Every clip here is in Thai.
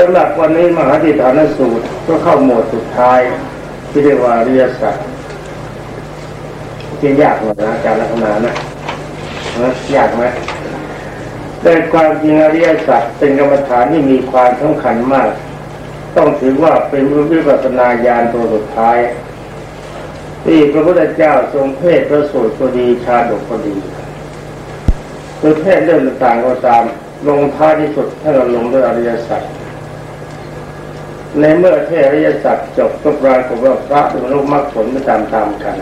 สำหรับวันนี้มหาติฐานสูตรก็เข้าหมวดสุดท้ายที่เรียกว่าเรียสัตที่ยากหน่อยนะอารลักษณะนะนะยากไหมแต่ความจริงอริยสัจเป็นกรรมฐานที่มีความสำคัญมาก ต้องถือว่าเป็นวิปัสสนาญาณตัวสุดท้ายที่พระพุทธเจ้าทรงเทศพระสูตรก็ดีชาดกก็ดีตัวเทศเรื่องต่างๆก็ตามลงท้ายที่สุดถ้าเราลงด้วยอริยสัจ ในเมื่อเทศอริยสัจจบก็ปรากฏว่าพระบรรลุมรรคผลไปตามๆกัน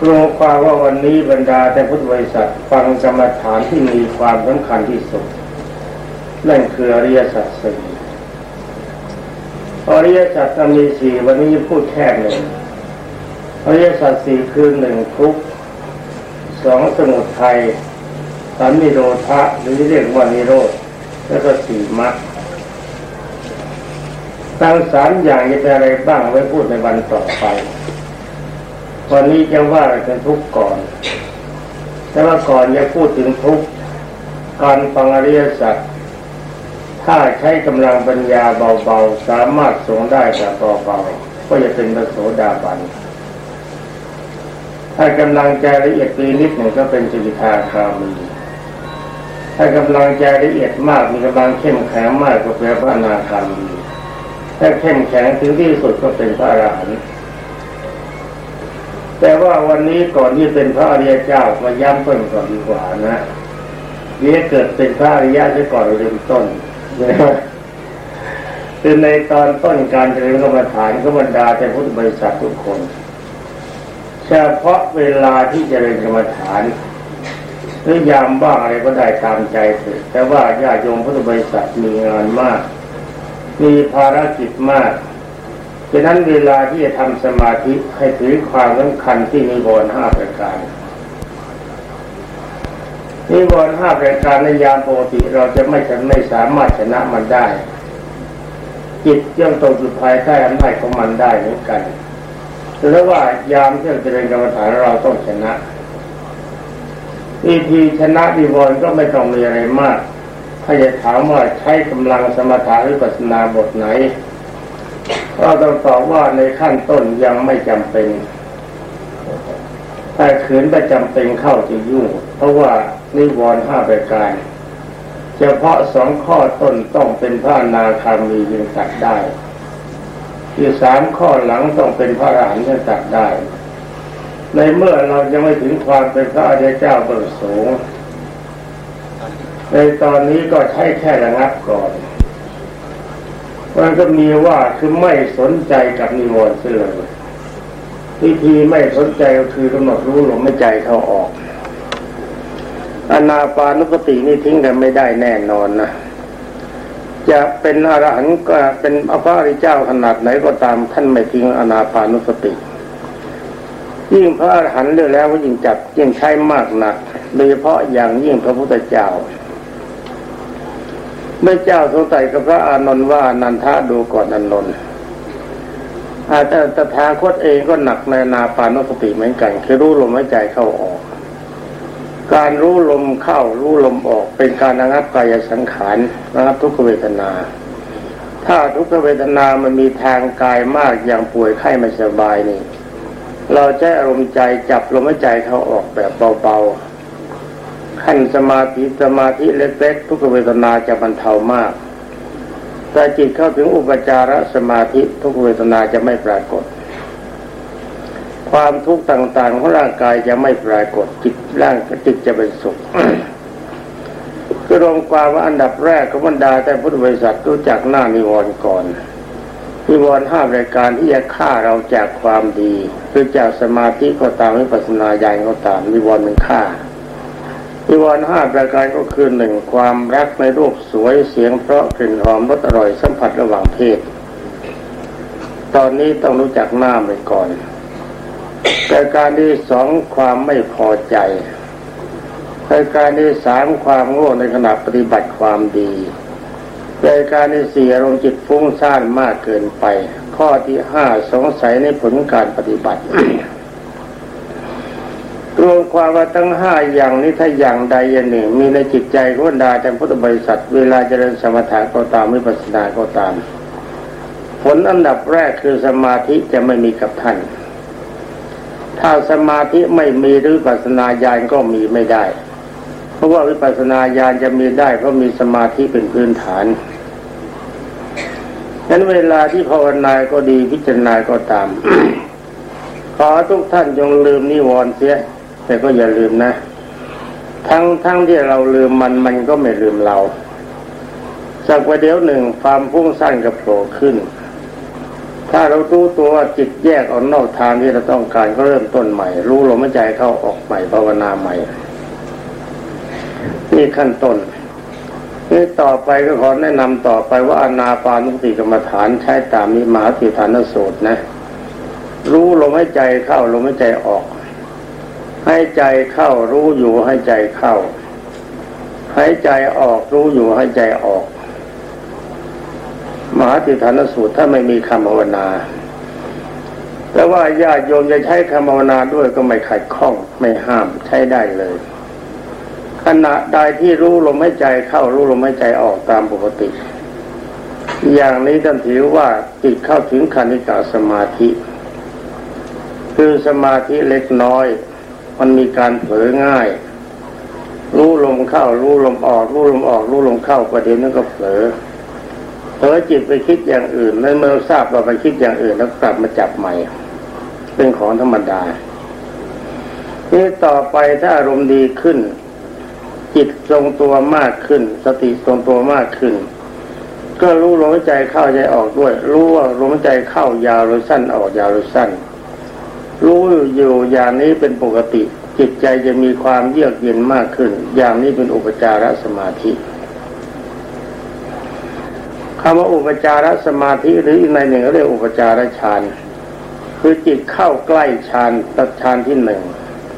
กลัวความว่าวันนี้บรรดาแต่พุทธบริษัทฟังกรรมฐานที่มีความสำคัญที่สุด นั่นคืออริยสัจสี่อริยสัจมีสี่วันนี้พูดแค่หนึ่งอริยสัจสี่คือหนึ่งทุกสองสมุทัยสามนิโรธะหรือเรียกว่านิโรธ แล้วก็สี่มรรค ตั้งสามอย่างจะเป็นอะไรบ้างไว้พูดในวันต่อไป วันนี้จะว่ากันทุกก่อน แต่ว่าก่อนจะพูดถึงทุกการฟังอริยสัจถ้าใช้กำลังปัญญาเบาๆ สามารถสงได้แบบเบาๆก็จะเป็นพระโสดาบัน ถ้ากำลังใจละเอียดปีนิดหนึ่งก็เป็นจิตทาคามี ถ้ากำลังใจละเอียดมากมีกำลังเข้มแข็งมากก็เป็นพระนาคามี ถ้าเข้มแข็งถึงที่สุดก็เป็นพระอรหันต์แต่ว่าวันนี้ก่อนที่เป็นพระอริยเจ้ามาย้ำต้นก่อนดีกว่านะนี่เกิดเป็นพระอริยะซะก่อนเริ่มต้นคือในตอนต้นการเจริญกรรมฐานก็บรรดาแต่พุทธบริษัททุกคนเฉพาะเวลาที่เจริญกรรมฐานหรือยามบ้างอะไรก็ได้ตามใจเถิดแต่ว่าญาติโยมพุทธบริษัทมีงานมาก มีภารกิจมากฉะนั้นเวลาที่จะทำสมาธิให้ถือความสำคัญที่มีบนห้าประการนิวรณ์ห้าประการในยามปกติเราจะไม่จะไม่สามารถชนะมันได้ จิตย่อมตกอยู่ภายใต้อำนาจของมันได้เหมือนกันแต่ว่ายามที่เราจะเป็นกรรมฐานเราต้องชนะวิธีชนะนิวรณ์ก็ไม่ต้องมีอะไรมาก ถ้าจะถามว่าใช้กำลังสมถะหรือปัสนาบทไหน ก็ต้องตอบว่าในขั้นต้นยังไม่จำเป็นแต่ขืนไปจำเป็นเข้าจะยุ่ง เพราะว่านิวรณ์ห้าประการเฉพาะสองข้อต้นต้องเป็นพระนาคามียังตัดได้ที่สามข้อหลังต้องเป็นพระอรหันต์ยังตัดได้ ในเมื่อเรายังไม่ถึงความเป็นพระอริยเจ้าเบอร์สูง ในตอนนี้ก็ใช้แค่ระงับก่อนมันก็มีว่าคือไม่สนใจกับนิวรณ์เลยวิธีไม่สนใจก็คือกำหนดรู้ลมไม่ใจเข้าออกอนาปานุสตินี่ทิ้งกันไม่ได้แน่นอนนะจะเป็นอรหันต์ก็เป็นพระอริเจ้าขนาดไหนก็ตามท่านไม่ทิ้งอนาปานุสติ ยิ่งพระอรหันต์เรื่องแล้วก็ยิ่งจับยิ่งใช้มากหนักโดยเฉพาะอย่างยิ่งพระพุทธเจ้า เมื่อเจ้าทรงไต่กับพระอานนท์ว่านันทาดูก่อนอานนท์อาจจะตถาคตเองก็หนักในนาปานุสติเหมือนกัน คือรู้ลมหายใจเข้าออก การรู้ลมเข้ารู้ลมออก เป็นการระงับกายสังขารระงับทุกขเวทนา ถ้าทุกขเวทนามันมีทางกายมากอย่างป่วยไข้ไม่สบายนี่ เราใช้อารมณ์ใจจับลมหายใจเข้าออกแบบเบา ขั้นสมาธิสมาธิเล็กๆทุกเวทนาจะบรรเทามากแต่จิตเข้าถึงอุปจารสมาธิทุกเวทนาจะไม่ปรากฏ ความทุกข์ต่างๆของร่างกายจะไม่ปรากฏจิตร่างจิตจะเป็นสุขคือรวมความว่าอันดับแรกของบรรดาแต่พุทธบริษัทรู้จักหน้านิวรณ์ก่อนนิวรณ์ห้ารายการที่จะฆ่าเราจากความดีคือจากสมาธิก็ตามวิปัสสนาญาณก็ตามนิวรณ์มันฆ่า นิวรณ์ห้าประการก็คือหนึ่งความรักในรูปสวยเสียงเพราะกลิ่นหอมรสอร่อยสัมผัสระหว่างเพศ ตอนนี้ต้องรู้จักหน้าไปก่อนแต่การที่สองความไม่พอใจแต่การที่สามความโง่ในขณะปฏิบัติความดีแต่การที่สี่อารมณ์จิตฟุ้งซ่านมากเกินไป ข้อที่ห้าสงสัยในผลการปฏิบัติ ความว่าทั้งห้าอย่างนี้ถ้าอย่างใดอย่างหนึ่ง มีในจิตใจของบรรดาแต่พุทธบริษัท เวลาเจริญสมถะก็ตามวิปัสสนาก็ตาม ผลอันดับแรกคือสมาธิจะไม่มีกับท่าน ถ้าสมาธิไม่มีหรือวิปัสนาญาณก็มีไม่ได้ เพราะว่าวิปัสสนาญาณจะมีได้เพราะมีสมาธิเป็นพื้นฐานนั้นเวลาที่ภาวนาก็ดีพิจารณาก็ตาม ขอทุกท่านจงลืมนิวรณ์เสีย แต่ก็อย่าลืมนะ ทั้งทั้งที่เราลืมมันมันก็ไม่ลืมเรา สักประเดี๋ยวหนึ่งความพุ่งสั้นกับโผล่ขึ้น ถ้าเรารู้ตัวว่าจิตแยกออกนอกทางที่เราต้องการก็เริ่มต้นใหม่ รู้ลมหายใจเข้าออกใหม่ภาวนาใหม่นี่ขั้นต้นนี่ต่อไปก็ขอแนะนำต่อไปว่าอนาปานุสติกรรมฐานใช้ตามนิมหาติฐานสูตรนะ รู้ลมหายใจเข้าลมหายใจออก ให้ใจเข้ารู้อยู่ให้ใจเข้าให้ใจออกรู้อยู่ให้ใจออก มหาติฐานสูตรถ้าไม่มีคำภาวนา แต่ว่าญาติโยมจะใช้คำภาวนาด้วยก็ไม่ขัดข้องไม่ห้ามใช้ได้เลย ขณะใดที่รู้ลมหายใจเข้ารู้ลมหายใจออกตามปกติ อย่างนี้ท่านถือว่าจิตเข้าถึงคณิกาสมาธิ คือสมาธิเล็กน้อย มันมีการเผลอง่าย รู้ลมเข้า รู้ลมออก รู้ลมออก รู้ลมเข้าประเดี๋ยวนั้นก็เผลอเผลอจิตไปคิดอย่างอื่นแล้วเมื่อทราบว่าไปคิดอย่างอื่นแล้วกลับมาจับใหม่ เป็นของธรรมดาที่ต่อไปถ้าอารมณ์ดีขึ้น จิตทรงตัวมากขึ้น สติทรงตัวมากขึ้น ก็รู้ลมหายใจเข้าใจออกด้วย รู้ว่าลมหายใจเข้ายาวหรือสั้นออกยาวหรือสั้น รู้อยู่อย่างนี้เป็นปกติ จิตใจจะมีความเยือกเย็นมากขึ้น อย่างนี้เป็นอุปจารสมาธิคำว่าอุปจารสมาธิหรือในหนึ่งเรียกอุปจารฌานคือจิตเข้าใกล้ฌานตัดฌานที่หนึ่ง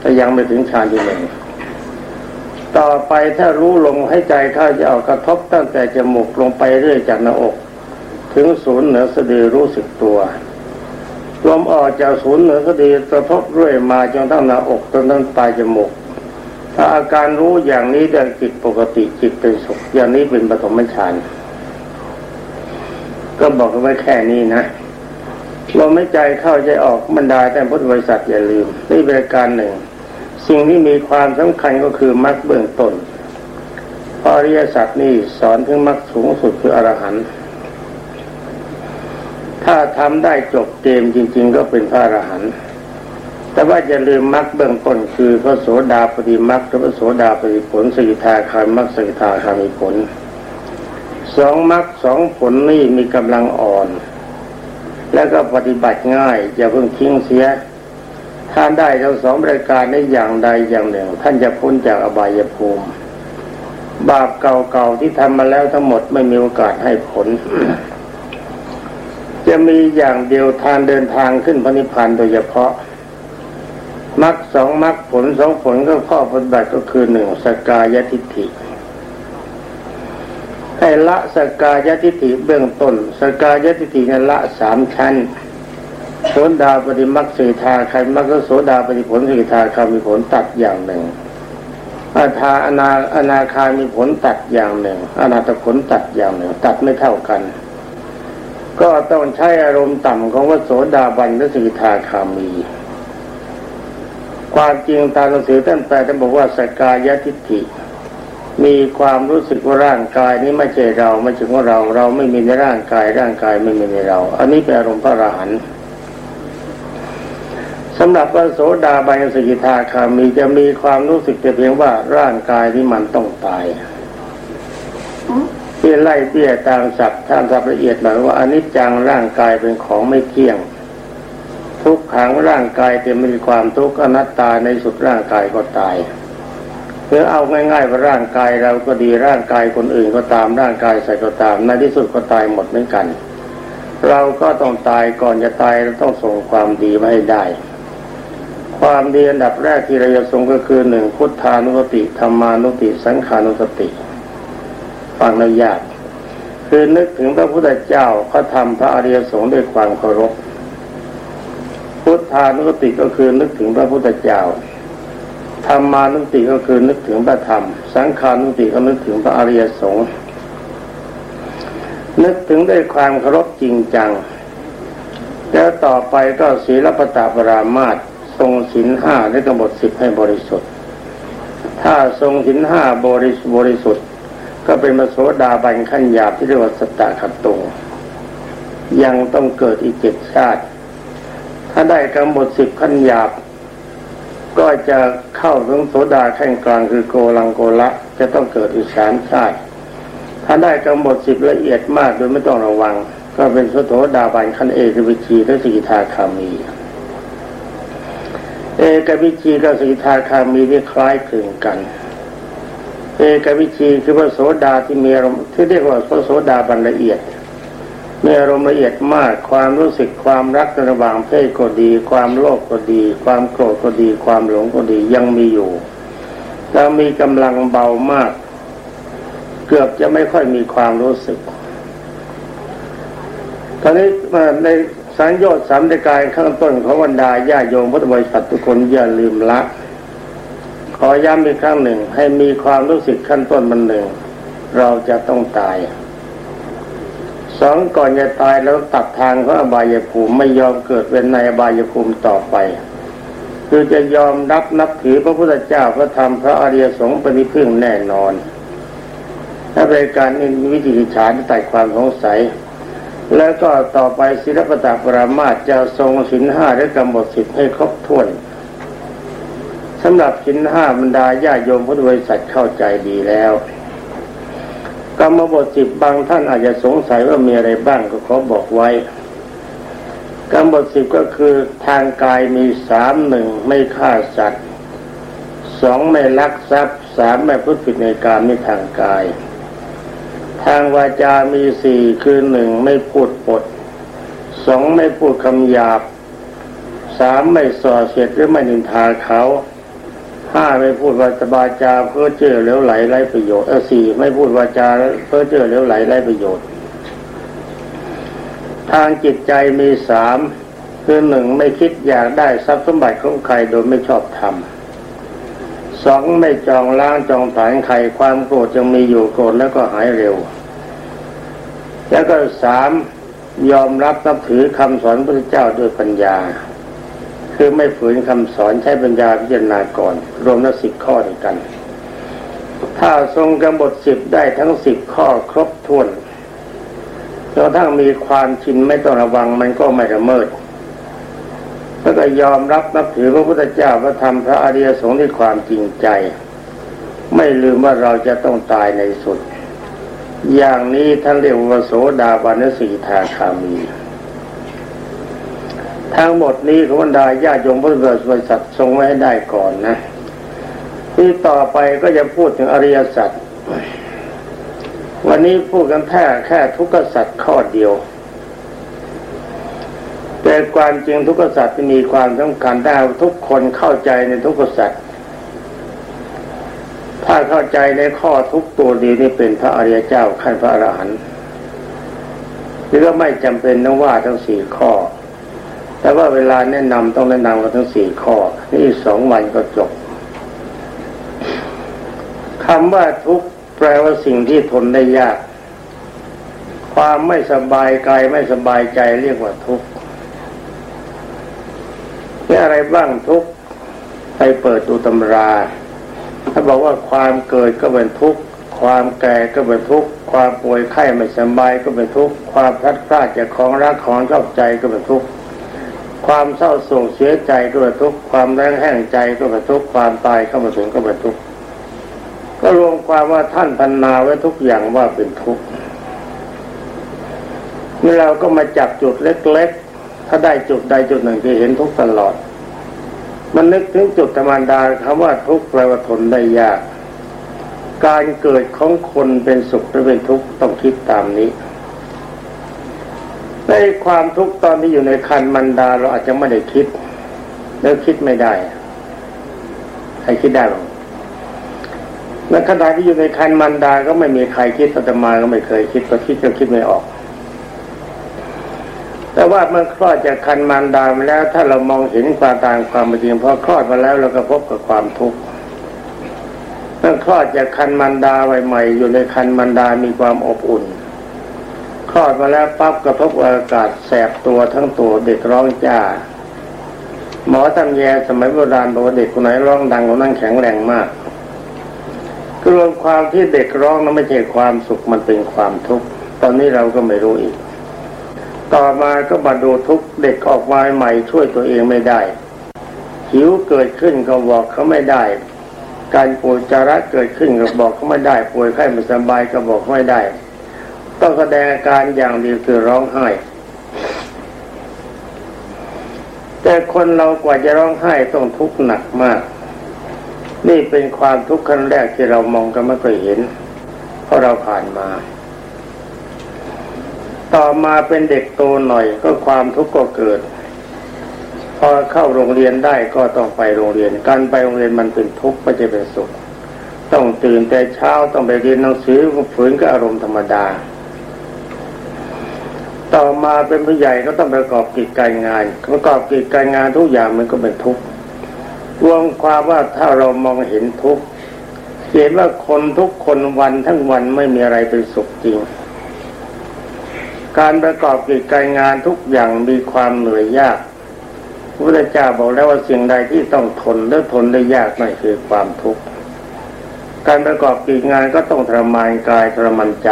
แต่ยังไม่ถึงฌานที่หนึ่งต่อไปถ้ารู้ลมให้ใจเข้าจะออกกระทบตั้งแต่จมูกลงไปเรื่อยจากหน้าอก ถึงศูนย์เหนือสะดือรู้สึกตัว ลมออกจากศูนย์เหนือสะดือกระทบเรื่อยมาจนทั้งหน้าอกจนทั้งปลายจมูกถ้าอาการรู้อย่างนี้เดินจิตปกติจิตเป็นสุขอย่างนี้เป็นปฐมฌานก็บอกไว้แค่นี้นะลมหายใจเข้าใจออกบรรดาแต่พุทธบริษัทอย่าลืมนี่เป็นการหนึ่ง สิ่งที่มีความสำคัญก็คือมรรคเบื้องต้นอริยสัจนี่สอนถึงมรรคสูงสุดคืออรหันต์ ถ้าทำได้จบเกมจริง ๆ ก็เป็นพระอรหันต์แต่ว่าจะลืมมรรคเบื้องต้นคือพระโสดาปฏิมรรคพระโสดาปฏิผลสกิทาคารมรรคสกิทาคามีผลสองมรรคสองผลนี่มีกำลังอ่อน แล้วก็ปฏิบัติง่าย อย่าเพิ่งทิ้งเสียถ้านได้ทั้งสองรายการในอย่างใดอย่างหนึ่ง ท่านจะพ้นจากอบายภูมิ บาปเก่าๆที่ทำมาแล้วทั้งหมดไม่มีโอกาสให้ผล จะมีอย่างเดียวทางเดินทางขึ้นพระนิพพานโดยเฉพาะมรรคสองมรรคผลสองผลก็ข้อปฏิบัติก็คือหนึ่งสกายทิฏฐิให้ละสกายทิฏฐิเบื้องต้น สกายทิฏฐินั้นละสามชั้นโสดาปฏิมักสีทาใครมักก็โสดาปฏิผลสีทาคามีผลตัดอย่างหนึ่งอาทาอนาอนาคามีผลตัดอย่างหนึ่งอนาตผลตัดอย่างหนึ่ง ตัดไม่เท่ากัน ก็ต้องใช้อารมณ์ต่ำของว่าโสดาบันและสีทาคามี ความจริงตามหนังสือท่านแปลท่านบอกว่าสกายทิฏฐิ มีความรู้สึกว่าร่างกายนี้ไม่ใช่เราไม่ใช่ของเรา เราไม่มีในร่างกายร่างกายไม่มีในเรา อันนี้เป็นอารมณ์พระอรหันต์สำหรับพระโสดาบันสกิทาคามีจะมีความรู้สึกแต่เพียงว่าร่างกายที่มันต้องตาย ที่ไล่เตี้ยตามศัพท์ท่านสับละเอียดหน่อยว่าอนิจจังร่างกายเป็นของไม่เที่ยง ทุกขังร่างกายจะมีความทุกข์อนัตตาในสุดร่างกายก็ตายเพื่อเอาง่ายๆว่าร่างกายเราก็ดีร่างกายคนอื่นก็ตามร่างกายใส่ก็ตามในที่สุดก็ตายหมดเหมือนกัน เราก็ต้องตายก่อนจะตายเราต้องส่งความดีมาให้ได้ ความดีอันดับแรกที่เราจะทรงก็คือหนึ่งพุทธานุสติธรรมานุสติ สังขานุสติ ฟังแล้วยาก คือนึกถึงพระพุทธเจ้าเขาทำพระอริยสงฆ์ด้วยความเคารพ พุทธานุสติก็คือนึกถึงพระพุทธเจ้าธรรมานุสติก็คือนึกถึงพระธรรม สังขานุสติก็นึกถึงพระอริยสงฆ์นึกถึงด้วยความเคารพจริงจัง แล้วต่อไปก็ศีลปตาปรามาตทรงศีลห้าได้กำหนดสิบให้บริสุทธิ์ ถ้าทรงศีลห้าบริบริสุทธิ์ ก็เป็นมโสดาบันขั้นหยาบที่เรียกว่าสตตะขัดตรงยังต้องเกิดอีกเจ็ดชาติ ถ้าได้กำหนดสิบขั้นหยาบ ก็จะเข้าถึงโสดาขั้นกลางคือโกลังโกละจะต้องเกิดอีกสามชาติ ถ้าได้กำหนดสิบละเอียดมากโดยไม่ต้องระวัง ก็เป็นโสดาบันขั้นเอกวิชีและสิกขาคามี เอกวิชีกับสิกขาคามีที่คล้ายคลึงกัน เอกวิชีคือพระโสดาที่มีอารมณ์ที่เรียกว่าพระโสดาบันละเอียดมีอารมณ์ละเอียดมากความรู้สึกความรักระหว่างเพศก็ดี ความโลภก็ดี ความโกรธก็ดี ความหลงก็ดียังมีอยู่แต่มีกำลังเบามาก เกือบจะไม่ค่อยมีความรู้สึก ตอนนี้ในสัญญาสามในกายข้างต้นของวันดาญาโยมพุทธบริษัททุกคนอย่าลืมละ ขอย้ำอีกครั้งหนึ่ง ให้มีความรู้สึกขั้นต้นมันหนึ่ง เราจะต้องตายสองก่อนจะตายแล้วตัดทางของอบายภูมิไม่ยอมเกิดเป็นในอบายภูมิต่อไป คือจะยอมรับนับถือพระพุทธเจ้าพระธรรมพระอริยสงฆ์เป็นพึ่งแน่นอนถ้าเป็นการวิธีฉานตัดความสงสัย แล้วก็ต่อไปศิลปตาปรามาจะทรงสินห้าและกำหนดสิทธิ์ให้ครบถ้วน สำหรับสินห้าบรรดาญาโยมพุทธบริษัทเข้าใจดีแล้วกรรมบทสิบบางท่านอาจจะสงสัยว่ามีอะไรบ้างก็ขอบอกไว้กรรมบทสิบก็คือทางกายมีสามหนึ่งไม่ฆ่าสัตว์สองไม่ลักทรัพย์สามไม่พูดผิดในการไม่ทางกาย ทางวาจามีสี่คือหนึ่งไม่พูดปดสองไม่พูดคำหยาบสามไม่ส่อเสียดหรือไม่นินทาเขา ห้าไม่พูดวาจาจาเพื่อเจอเลี้ยวไหลไร้ประโยชน์เออสี่ไม่พูดวาจาเพื่อเจอเลี้ยวไหลไร้ประโยชน์ ทางจิตใจมีสามคือหนึ่งไม่คิดอยากได้ทรัพย์สมบัติของใครโดยไม่ชอบทำสองไม่จองล้างจองผานใครความโกรธจะมีอยู่โกรธแล้วก็หายเร็ว แล้วก็สามยอมรับนับถือคำสอนพระเจ้าด้วยปัญญา คือไม่ฝืนคำสอนใช้ปัญญาพิจารณาก่อน รวมแล้วสิบข้อด้วยกัน ถ้าทรงกำหนดสิบได้ทั้งสิบข้อครบถ้วนจนทั้งมีความชินไม่ต้องระวังมันก็ไม่ละเมิดแล้วก็ยอมรับนับถือพระพุทธเจ้าพระธรรมพระอริยสงฆ์ด้วยความจริงใจ ไม่ลืมว่าเราจะต้องตายในสุด อย่างนี้ท่านเรียกว่าโสดาบันสีทาคามี ทั้งหมดนี้ขบรรดาญาโยมพุทธบริษัททรงไว้ให้ได้ก่อนนะ ที่ต่อไปก็จะพูดถึงอริยสัจวันนี้พูดกันแค่แค่ทุกขสัจข้อเดียว แต่ความจริงทุกขสัจมีความสำคัญถ้าทุกคนเข้าใจในทุกขสัจถ้าเข้าใจในข้อทุกตัวดีนี่เป็นพระอริยเจ้าขั้นพระอรหันต์หรือก็ไม่จำเป็นต้องว่าทั้งสี่ข้อ แต่ว่าเวลาแนะนำต้องแนะนำกันทั้งสี่ข้อ นี่สองวันก็จบคำว่าทุกข์แปลว่าสิ่งที่ทนได้ยาก ความไม่สบายกายไม่สบายใจเรียกว่าทุกข์นี่อะไรบ้างทุกข์ไปเปิดดูตำราถ้าบอกว่าความเกิดก็เป็นทุกข์ความแก่ก็เป็นทุกข์ความป่วยไข้ไม่สบายก็เป็นทุกข์ความพลัดพรากจากของรักของชอบใจก็เป็นทุกข์ ความเศร้าโศกเสียใจก็เป็นทุกข์ความแรงแห้งใจก็เป็นทุกข์ความตายเข้ามาถึงก็เป็นทุกข์ก็รวมความว่าท่านพันนาไว้ทุกอย่างว่าเป็นทุกข์เมื่อเราก็มาจับจุดเล็ก ๆ ถ้าได้จุดใดจุดหนึ่งจะเห็นทุกตลอด มันนึกถึงจุดธรรมดาคำว่าทุกข์แปลว่าทนได้ยาก การเกิดของคนเป็นสุขหรือเป็นทุกข์ต้องคิดตามนี้ ในความทุกข์ตอนที่อยู่ในคันมันดา เราอาจจะไม่ได้คิด แล้วคิดไม่ได้ใครคิดได้หรอในขณะที่อยู่ในคันมันดา ก็ไม่มีใครคิดอาตมาก็ไม่เคยคิดก็คิดก็คิดไม่ออก แต่ว่าเมื่อคลอดจากคันมันดามาแล้ว ถ้าเรามองเห็นความต่างความจริงพอคลอดมาแล้วเราก็พบกับความทุกข์ถ้าคลอดจากคันมันดาใหม่ๆอยู่ในคันมันดามีความอบอุ่น คลอดมาแล้วปั๊บกระทบอากาศแสบตัวทั้งตัวเด็กร้องจ้า หมอทำแยสมัยโบราณบอกว่าเด็กคนไหนร้องดังคนนั้นแข็งแรงมากรวมความที่เด็กร้องนั้นไม่ใช่ความสุขมันเป็นความทุกข์ตอนนี้เราก็ไม่รู้อีก ต่อมาก็มาดูทุกเด็กออกมาใหม่ช่วยตัวเองไม่ได้ หิวเกิดขึ้นก็บอกเขาไม่ได้ การป่วยจาระเกิดขึ้นก็บอกเขาไม่ได้ ป่วยไข้ไม่สบายก็บอกไม่ได้ ต้องแสดงอาการอย่างเดียวคือร้องไห้ แต่คนเรากว่าจะร้องไห้ต้องทุกข์หนักมาก นี่เป็นความทุกข์ขั้นแรกที่เรามองกันไม่เคยเห็น เพราะเราผ่านมา ต่อมาเป็นเด็กโตหน่อยก็ความทุกข์ก็เกิด พอเข้าโรงเรียนได้ก็ต้องไปโรงเรียน การไปโรงเรียนมันเป็นทุกข์ไม่ใช่เป็นสุขต้องตื่นแต่เช้าต้องไปเรียนหนังสือฝืนกับอารมณ์ธรรมดา ต่อมาเป็นผู้ใหญ่ก็ต้องประกอบกิจการงาน ประกอบกิจการงานทุกอย่างมันก็เป็นทุกข์รวมความว่าถ้าเรามองเห็นทุกข์เห็นว่าคนทุกคนวันทั้งวันไม่มีอะไรเป็นสุขจริง การประกอบกิจการงานทุกอย่างมีความเหนื่อยยากพระพุทธเจ้าบอกแล้วว่าสิ่งใดที่ต้องทนและทนได้ยากนั่นคือความทุกข์การประกอบกิจงานก็ต้องทรมานกายทรมานใจ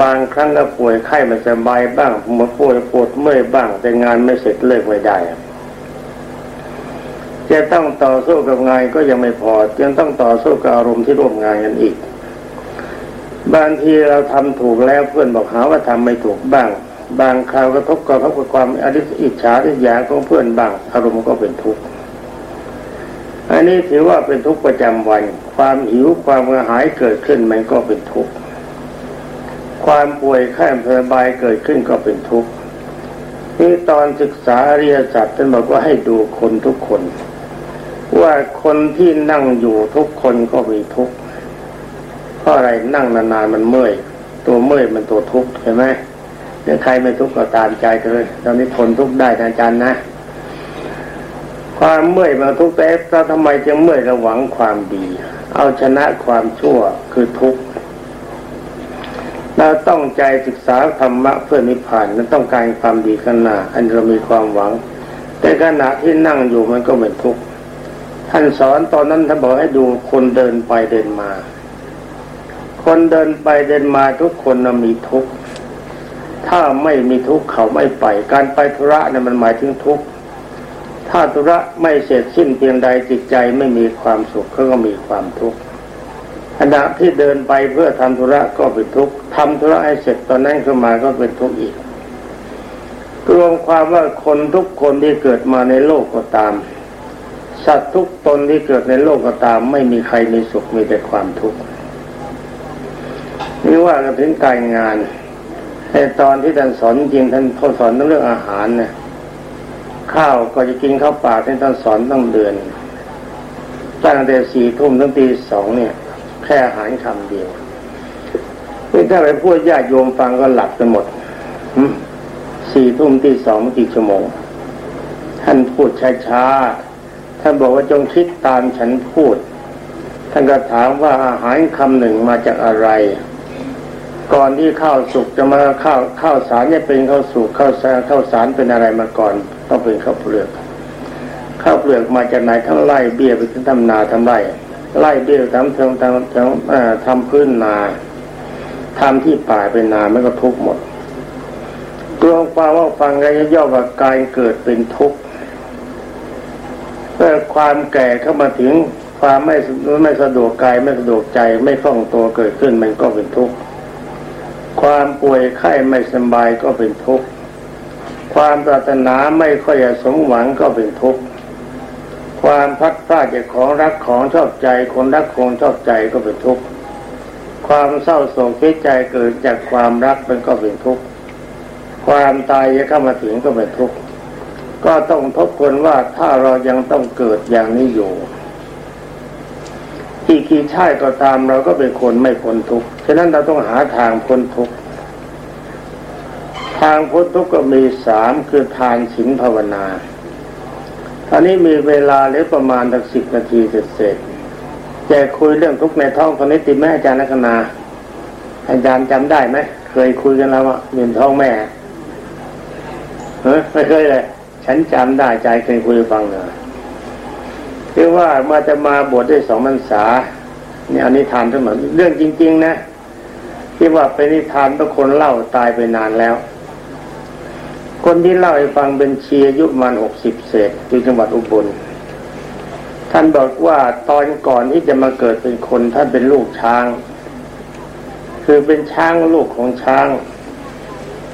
บางครั้งก็ป่วยไข้ไม่สบายบ้างหัวป่วยปวดเมื่อยบ้าง แต่งานไม่เสร็จเลิกไม่ได้ จะต้องต่อสู้กับงานก็ยังไม่พอยังต้องต่อสู้กับอารมณ์ที่ร่วมงานกันอีก บางทีเราทำถูกแล้วเพื่อนบอกหาว่าทำไม่ถูกบ้าง บางคราวกระทบกระทบกับความอริสอิจฉาทิยาของเพื่อนบ้าง อารมณ์ก็เป็นทุกข์อันนี้ถือว่าเป็นทุกข์ประจำวัน ความหิวความกระหายเกิดขึ้นมันก็เป็นทุกข์ ความป่วยไข้สบายเกิดขึ้นก็เป็นทุกข์นี่ตอนศึกษาอริยสัจท่านบอกว่าให้ดูคนทุกคน ว่าคนที่นั่งอยู่ทุกคนก็มีทุกข์เพราะอะไรนั่งนานๆมันเมื่อย ตัวเมื่อยมันตัวทุกข์ใช่ไหมเดี๋ยวใครไม่ทุกข์ก็ตามใจเลยตอนนี้ทนทุกข์ได้อาจารย์นะความเมื่อยมาทุกข์แต่เราทำไมจึงเมื่อยระหวังความดี เอาชนะความชั่วคือทุกข์ เราต้องใจศึกษาธรรมะเพื่อนิพพานนั้นต้องการความดีข้างหน้าอันเรามีความหวัง แต่ขณะที่นั่งอยู่มันก็เป็นทุกข์ท่านสอนตอนนั้นท่านบอกให้ดูคนเดินไปเดินมา คนเดินไปเดินมาทุกคนมีทุกข์ถ้าไม่มีทุกข์เขาไม่ไป การไปธุระเนี่ยมันหมายถึงทุกข์ถ้าธุระไม่เสร็จสิ้นเพียงใดจิตใจไม่มีความสุขเขาก็มีความทุกข์ ขณะที่เดินไปเพื่อทำธุระก็เป็นทุกข์ทำธุระให้เสร็จตอนนั้นขึ้นมาก็เป็นทุกข์อีก รวมความว่าคนทุกคนที่เกิดมาในโลกก็ตาม สัตว์ทุกตนที่เกิดในโลกก็ตาม ไม่มีใครมีสุขมีแต่ความทุกข์นี่ว่ากันถึงการงานในตอนที่ท่านสอนจริงท่านเขาสอนเรื่องอาหารเนี่ยข้าวก็จะกินข้าวปากที่ท่านสอนตั้งเดือนตั้งแต่สี่ทุ่มถึงตีสองเนี่ย ค่อาหารคำเดียวนี่ถ้าไปพูดญาติโยมฟังก็หลับกันหมดสี่ทุ่มตีสองกี่ชั่วโมง ท่านพูดช้าๆท่านบอกว่าจงคิดตามฉันพูด ท่านก็ถามว่าอาหารคำหนึ่งมาจากอะไร ก่อนที่ข้าวสุกจะมาข้าวข้าวสารเนี่ยเป็นข้าวสุกข้าวสารข้าวสารเป็นอะไรมาก่อนต้องเป็นข้าวเปลือกข้าวเปลือกมาจากไหนทั้งไร่เบี้ยไปถึงทำนาทำไร่ ไร่เบี้ยทำทำทำทำทำพื้นนาทำที่ป่าเป็นนาไม่ก็ทุกหมดตัวความว่าฟังกันย่อว่าการเกิดเป็นทุกข์เมื่อความแก่เข้ามาถึงความไม่ไม่สะดวกกายไม่สะดวกใจไม่คล่องตัวเกิดขึ้นมันก็เป็นทุกข์ความป่วยไข้ไม่สบายก็เป็นทุกข์ความปรารถนาไม่ค่อยจะสมหวังก็เป็นทุกข์ ความพัดพลาดจากของรักของชอบใจ คนรักคนชอบใจก็เป็นทุกข์ความเศร้าโศกเสียใจเกิดจากความรักมันก็เป็นทุกข์ความตายจะเข้ามาถึงก็เป็นทุกข์ก็ต้องทบทวนว่าถ้าเรายังต้องเกิดอย่างนี้อยู่ที่กี่ชาติก็ตามเราก็เป็นคนไม่พ้นทุกข์ฉะนั้นเราต้องหาทางพ้นทุกข์ทางพ้นทุกข์ก็มีสามคือทานศีลภาวนา อันนี้มีเวลาเหลือประมาณสักสิบนาทีเสร็จแกคุยเรื่องทุกในท้องคนนี้ติแม่อาจารย์นักนาอาจารย์จำได้ไหมเคยคุยกันแล้วว่าอยู่ท้องแม่เฮ้ยไม่เคยเลย ฉันจำได้ใจเคยคุยฟังเนอะคือว่ามาจะมาบวชได้สองพรรษาเนี่ยอันนี้ทานทั้งหมดเรื่องจริง ๆ นะที่ว่าเป็นนิทานทุกคนเล่าตายไปนานแล้ว คนที่เล่าให้ฟังเป็นเชียอายุมันหกสิบเศษอยู่จังหวัดอุบล ท่านบอกว่าตอนก่อนที่จะมาเกิดเป็นคนท่านเป็นลูกช้าง คือเป็นช้างลูกของช้าง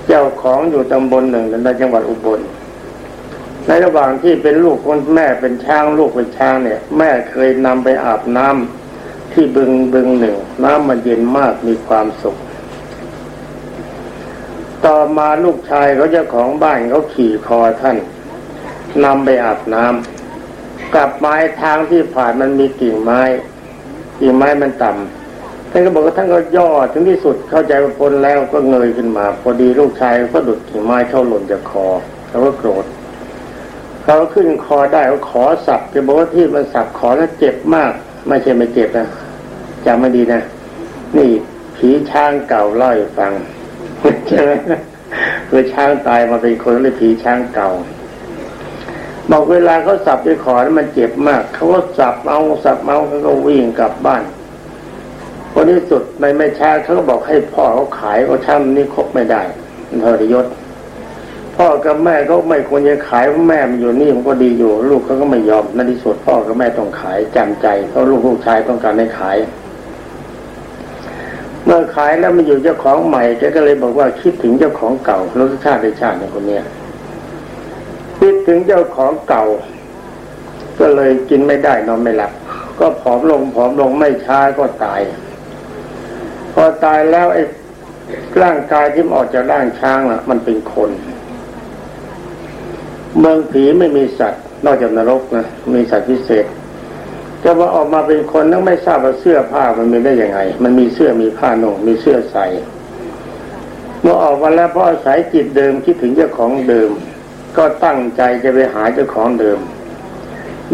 เจ้าของอยู่ตำบลหนึ่งในจังหวัดอุบล ในระหว่างที่เป็นลูกคนแม่เป็นช้างลูกเป็นช้างเนี่ย แม่เคยนำไปอาบน้ำที่บึงบึงหนึ่ง น้ำมันเย็นมากมีความสุข ต่อมาลูกชายเขาเจ้าของบ้านเขาขี่คอท่านนำไปอาบน้ำกลับไม้ทางที่ผ่านมันมีกิ่งไม้กิ่งไม้มันต่ำท่านก็บอกว่าท่านก็ย่อถึงที่สุดเข้าใจว่าพ้นแล้วก็เงยขึ้นมา พอดีลูกชายก็ดุดกิ่งไม้เข้าหล่นจากคอเขาก็โกรธเขาขึ้นคอได้เขาขอสับจะบอกว่าที่มันสับขอแล้วเจ็บมาก ไม่ใช่ไม่เจ็บนะจำไม่ดีนะ นี่ผีช้างเก่าเล่าให้ฟัง ใช่ไหมคือช้างตายมาเป็นคนเลยผีช้างเก่า บอกเวลาเขาสับด้วยขอแล้วมันเจ็บมาก เขาก็สับเอาสับเอาเขาก็วิ่งกลับบ้านคนที่สุดในไม่ช้าเขาก็บอกให้พ่อเขาขายเขาช่ำนี่คบไม่ได้ทรยศ พ่อกับแม่ก็ไม่ควรจะขายเพราะแม่มันอยู่นี่มันก็ดีอยู่ ลูกเขาก็ไม่ยอมในที่สุดพ่อกับแม่ต้องขายจำใจเพราะลูกลูกชายต้องการให้ขาย เมื่อขายแล้วมันอยู่เจ้าของใหม่แกก็เลยบอกว่าคิดถึงเจ้าของเก่ารสชาติในชาติในคนเนี้ยคิดถึงเจ้าของเก่า ก็เลยกินไม่ได้นอนไม่หลับก็ผอมลงผอมลงไม่ช้าก็ตาย พอตายแล้วไอ้ร่างกายที่มออกจากร่างช้างอะ มันเป็นคน เมืองผีไม่มีสัตว์ นอกจากนรกนะมีสัตว์พิเศษ จะว่าออกมาเป็นคนต้องไม่ทราบว่าเสื้อผ้ามันมีได้ยังไง มันมีเสื้อมีผ้าหนุ่งมีเสื้อใส่เมื่อออกมาแล้วพราะอายจิตเดิมคิดถึงเจ้าของเดิม ก็ตั้งใจจะไปหาเจ้าของเดิม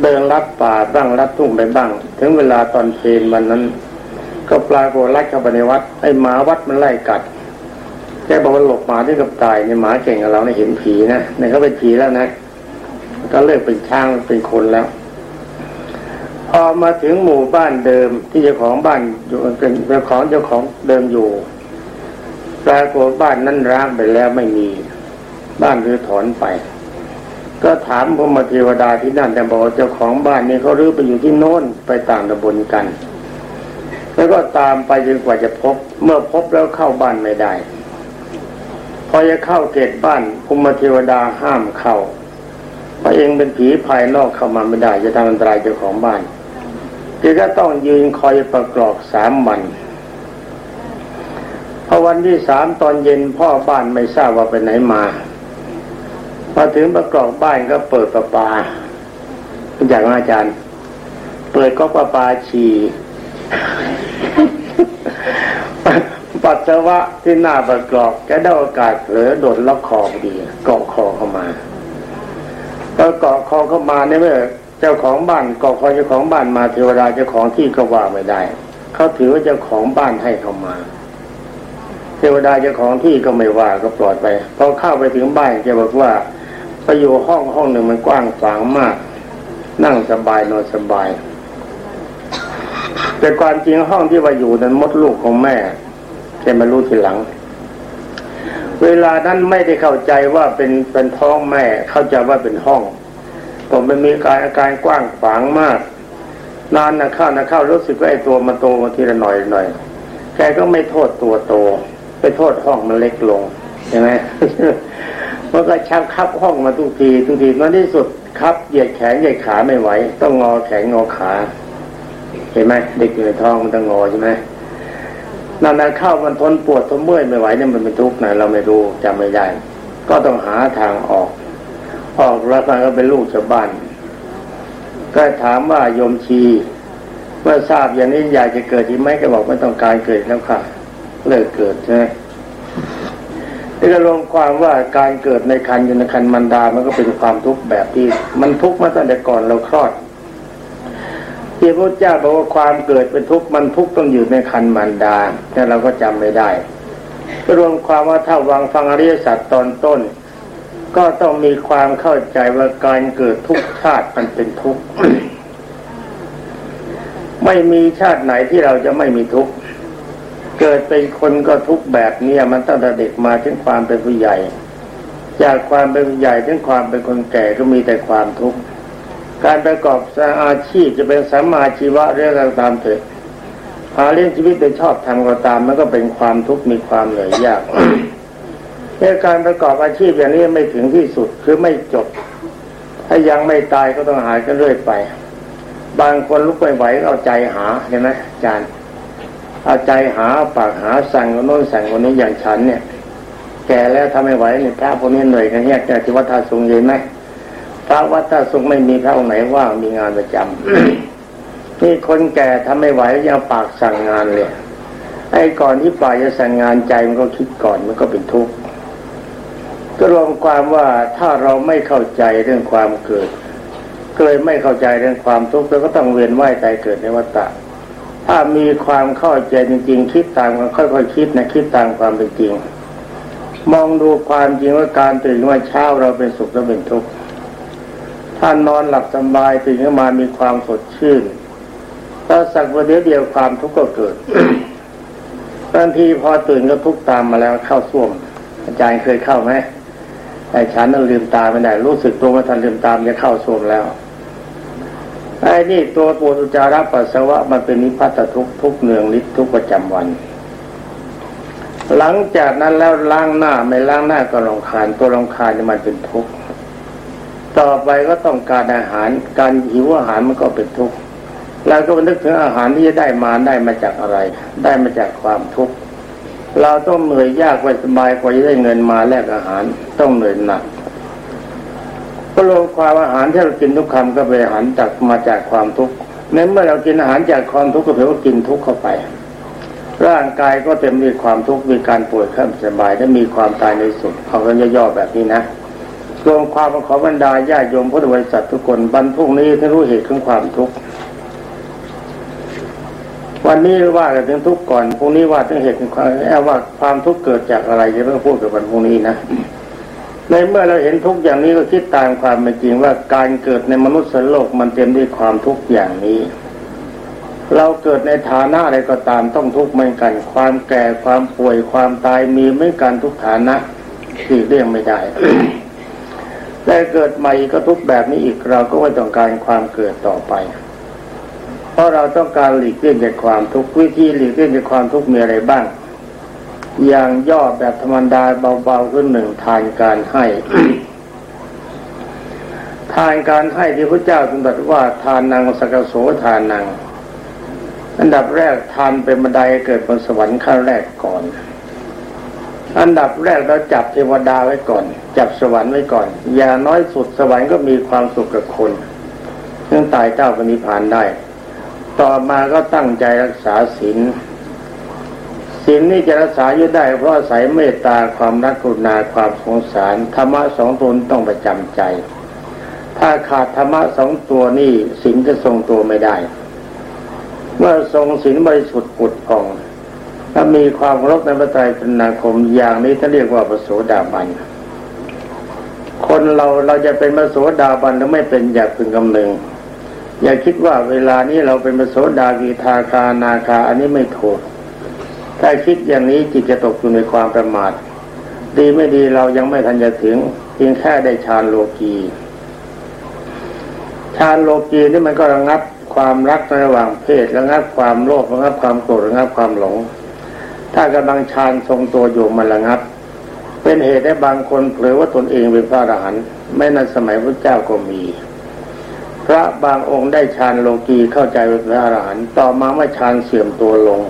เดินลัดป่าบ้างลัดทุ่งไปบ้าง ถึงเวลาตอนเพลนวันนั้น ก็ปลาโกลัดเข้าไปในวัดไอ้หมาวัดมันไล่กัดแกบอกว่าหลบหมาที่กับตายในหมาเก่งกับเราในเห็นผีนะในเขาเป็นผีแล้วนะ ก็เลิกเป็นช้างเป็นคนแล้ว พอมาถึงหมู่บ้านเดิมที่เจ้าของบ้านอยู่เป็นเจ้าของเจ้าของเดิมอยู่ปรากฏบ้านนั้นร้างไปแล้วไม่มี บ้านรื้อถอนไป ก็ถามพระเทวดาที่นั่นแต่บอกเจ้าของบ้านนี้เขารื้อไปอยู่ที่โน้นไปต่างตำบลกัน แล้วก็ตามไปจนกว่าจะพบ เมื่อพบแล้วเข้าบ้านไม่ได้ พอจะเข้าเขตบ้านภูมิเทวดาห้ามเข้าเพราะเองเป็นผีภายนอกเข้ามาไม่ได้ จะทำอันตรายเจ้าของบ้าน จึงก็ต้องยืนคอยประกอกสามวันพอวันที่สามตอนเย็นพ่อบ้านไม่ทราบว่าไปไหนมาพอถึงประกอบบ้านก็เปิดประปาคุณจากอาจารย์ เปิดก็ประปาฉี่ปัสสาวะที่หน้าประกอบแกได้โอกาสเผลอโดดล็อกคอพอดีเกาะคอเข้ามาพอเกาะคอเข้ามาเนี่ยเมื่อ เจ้าของบ้านกาะคอเจ้าของบ้านมาเทวดาเจ้าของที่ก็ว่าไม่ได้ เขาถือว่าเจ้าของบ้านให้เขามาเทวดาเจ้าของที่ก็ไม่ว่าก็ปลอดไปพอเข้าไปถึงบ้านแกบอกว่าไปอยู่ห้องห้องหนึ่งมันกว้างขวางมาก นั่งสบายนอนสบาย แต่ความจริงห้องที่ว่าอยู่นั้นมดลูกของแม่แกมารู้ทีหลัง เวลานั้นไม่ได้เข้าใจว่าเป็นเป็นท้องแม่เข้าใจว่าเป็นห้อง ผมมันมีการอาการกว้างขวางมาก นานนะเข้านะเข้ารู้สึกว่าไอ้ตัวมันโตมาทีละหน่อยหน่อยแกก็ไม่โทษตัวโต ไปโทษห้องมันเล็กลงใช่ไหมมันก็ชักคับห้องมาทุกทีทุกทีในที่สุดคับเหยียดแขนเหยียดขาไม่ไหว ต้องงอแขนงอขาเห็นไหมเด็กอยู่ในท้องมันต้องงอใช่ไหมนานๆเข้ามันทนปวดทนเมื่อยไม่ไหวเนี่ยมันเป็นทุกข์ไหนเราไม่รู้จำไม่ได้ ก็ต้องหาทางออก ออกแล้วก็เป็นลูกชาวบ้าน ก็ถามว่าโยมชีเมื่อทราบอย่างนี้อยากจะเกิดที่ไหมก็บอกไม่ต้องการเกิดแล้วค่ะเลิกเกิดใช่ไหมนี่ก็รวมความว่าการเกิดในคันอยู่ในคันมันดา มันก็เป็นความทุกข์แบบที่ มันทุกข์มาตั้งแต่ก่อนเราคลอดที่พระเจ้าบอกว่าความเกิดเป็นทุกข์มันทุกข์ต้องอยู่ในคันมันดาแต่เราก็จำไม่ได้รวมความว่าถ้าวังฟังอริยสัจตอนต้น ก็ต้องมีความเข้าใจว่าการเกิดทุกชาติมันเป็นทุกข์ไม่มีชาติไหนที่เราจะไม่มีทุกข์เกิดเป็นคนก็ทุกแบบนี้มันตั้งแต่เด็กมาถึงความเป็นผู้ใหญ่ จากความเป็นผู้ใหญ่ถึงความเป็นคนแก่ก็มีแต่ความทุกข์การประกอบอาชีพจะเป็นสัมมาชีวะเรื่องตามเถิดหาเลี้ยงชีวิตโดยชอบทำก็ตามมันก็เป็นความทุกข์มีความเหนื่อยยาก ในการประกอบอาชีพอย่างนี้ไม่ถึงที่สุดคือไม่จบ ถ้ายังไม่ตายก็ต้องหายกันเรื่อยไป บางคนลุกไม่ไหวเอาใจหาเห็นไหมอาจารย์เอาใจหาปากหาสั่งคนโน้นสั่งคนนี้อย่างฉันเนี่ย แก่แล้วทำไม่ไหวเนี่ยพระพวกนี้เหนื่อยกันเนี่ยที่วัดท่าสุงเย็นไหมพระวัดท่าสุงไม่มีพระองค์ไหนว่างมีงานประจำนี่คนแก่ทำไม่ไหวยังปากสั่งงานเลยไอ้ก่อนที่ปากจะสั่งงานใจมันก็คิดก่อนมันก็เป็นทุกข์ ก็รวมความว่าถ้าเราไม่เข้าใจเรื่องความเกิดก็เลยไม่เข้าใจเรื่องความทุกข์เราก็ต้องเวียนว่ายตายเกิดในวัฏฏะถ้ามีความเข้าใจจริงๆ คิดตามค่อยๆคิดนะคิดตามความเป็นจริง มองดูความจริงว่าการตื่นว่าเช้าเราเป็นสุขและเป็นทุกข์ท่านนอนหลับสบายตื่นขึ้นมามีความสดชื่นถ้าสักวันเดียวเดียวความทุกข์ก็เกิดบางทีพอตื่นก็ทุกข์ตามมาแล้วเข้าส้วมอาจารย์เคยเข้าไหม แต่ฉันนั้นลืมตาไม่ได้รู้สึกตัวว่าทันลืมตามจะเข้าส้วมแล้วไอ้นี่ตัวปวดอุจาระปัสสาวะมันเป็นนิพพัตทุกทุกเนืองนิดทุกประจำวัน หลังจากนั้นแล้วล้างหน้าไม่ล้างหน้าก็รองคานตัวรองคานมันเป็นทุกข์ต่อไปก็ต้องการอาหารการหิวอาหารมันก็เป็นทุกข์เราก็นึกถึงอาหารที่จะได้มาได้มาจากอะไร ได้มาจากความทุกข์ เราต้องเหนื่อยยากไปสบายกว่าจะได้เงินมาแลกอาหาร ต้องเหนื่อยหนักก็รวมความอาหารที่เรากินทุกคำก็เป็นอาหารจากมาจากความทุกข์ในเมื่อเรากินอาหารจากความทุกข์ก็ถือว่ากินทุกข์เข้าไป ร่างกายก็เต็มด้วยความทุกข์มีการป่วยข้ามสบายและมีความตายในสุดเขาก็ย่อๆแบบนี้นะรวมความขอบรรดาญาโยมพุทธบริษัททุกคนบรรพุกนี้ที่รู้เหตุของความทุกข์ วันนี้ว่ากันถึงทุกข์ก่อนพรุ่งนี้ว่าถึงเหตุของความว่าความทุกข์เกิดจากอะไรจะเพิ่งพูดกับวันพรุ่งนี้นะในเมื่อเราเห็นทุกอย่างนี้ก็คิดตามความเป็นจริงว่าการเกิดในมนุษย์โลกมันเต็มด้วยความทุกข์อย่างนี้ เราเกิดในฐานะอะไรก็ตามต้องทุกข์เหมือนกัน ความแก่ความป่วยความตายมีไม่การทุกฐานะที่เรื่องไม่ได้แต่เกิดใหม่ก็ทุกแบบนี้อีกเราก็ไม่ต้องการความเกิดต่อไป ราะเราต้องการหลีกเลี่ยงจากความทุกข์วิธีหลีกเลี่ยงจากความทุกข์มีอะไรบ้าง อย่างย่อแบบธรรมดาเบาๆขึ้นหนึ่งทานการให้ทานการให้ที่พระเจ้าตรัสว่าทานนางสกโสทานนางอันดับแรกทานเป็นบันไดเกิดบนสวรรค์ขั้นแรกก่อน อันดับแรกเราจับเทวดาไว้ก่อน จับสวรรค์ไว้ก่อน อย่าน้อยสุดสวรรค์ก็มีความสุขกับคนเรื่องตายเจ้าปณิพานได้ ต่อมาก็ตั้งใจรักษาศีลศีลนี้จะรักษาอยู่ได้ เพราะอาศัยเมตตาความรักกรุณาความสงสารธรรมะสองตนต้องประจำใจ ถ้าขาดธรรมะสองตัวนี้ศีลจะทรงตัวไม่ได้ เมื่อทรงศีลบริสุทธิ์ปุดผ่องถ้ามีความรบในพระไตรปิฎกอย่างนี้ท่านเรียกว่าปโสดาบันคนเราเราจะเป็นมโสดาบันหรือไม่เป็นอย่าพึงกำนึง อย่าคิดว่าเวลานี้เราเป็นมโสดาบีทาคานาคา อันนี้ไม่ถูกถ้าคิดอย่างนี้จิตจะตกอยู่ในความประมาท ดีไม่ดีเรายังไม่ทันจะถึงเพียงแค่ได้ฌานโลกีฌานโลกีนี่มันก็ระงับความรักระหว่างเพศระงับความโลภระงับความโกรธระงับความหลง ถ้ากำลังฌานทรงตัวอยู่มันระงับ เป็นเหตุให้บางคนเผลอว่าตนเองเป็นพระอรหันต์ไม่ในสมัยพระเจ้าก็มี ระบางองค์ได้ฌานโลกีเข้าใจเป็นพระอรหันต์ต่อมาเมื่อฌานเสื่อมตัวลง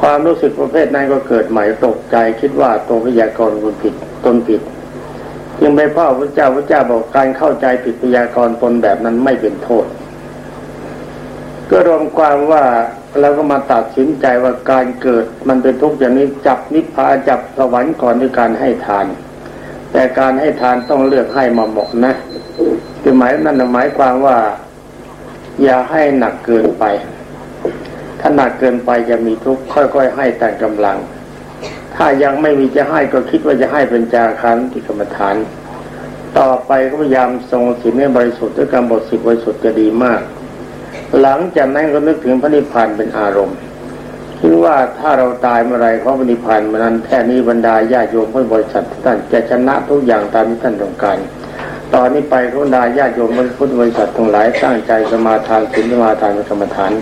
ความรู้สึกประเภทนั้นก็เกิดใหม่ตกใจคิดว่าตัวพยากรณ์ตนผิดตนผิดจึงไปพ่อพระเจ้าพระเจ้าบอกการเข้าใจผิดพยากรณ์ตนแบบนั้นไม่เป็นโทษ ก็รวมความว่าเราก็มาตัดสินใจว่าการเกิดมันเป็นทุกข์อย่างนี้จับนิพพานจับสวรรค์ก่อนด้วยการให้ทาน แต่การให้ทานต้องเลือกให้มาเหมาะนะ คือหมายนั่นหมายความว่า อย่าให้หนักเกินไป ถ้าหนักเกินไปจะมีทุกข์ค่อยๆให้แต่กำลัง ถ้ายังไม่มีจะให้ก็คิดว่าจะให้เป็นจาคันติกรรมฐาน ต่อไปก็พยายามทรงศีลให้บริสุทธิ์ด้วยการบทสิบบริสุทธิ์จะดีมาก หลังจากนั้นก็นึกถึงพระนิพพานเป็นอารมณ์คิดว่าถ้าเราตายเมื่อไรเพราะนิพพานเมื่อนั้นแค่นี้บรรดาญาโยมพุทธบริษัทท่านจะชนะทุกอย่างตามที่ท่านต้องการ ตอนนี้ไปบรรดาญาติโยมพุทธบริษัททั้งหลายตั้งใจสมาทานศีลสมาทานกรรมฐาน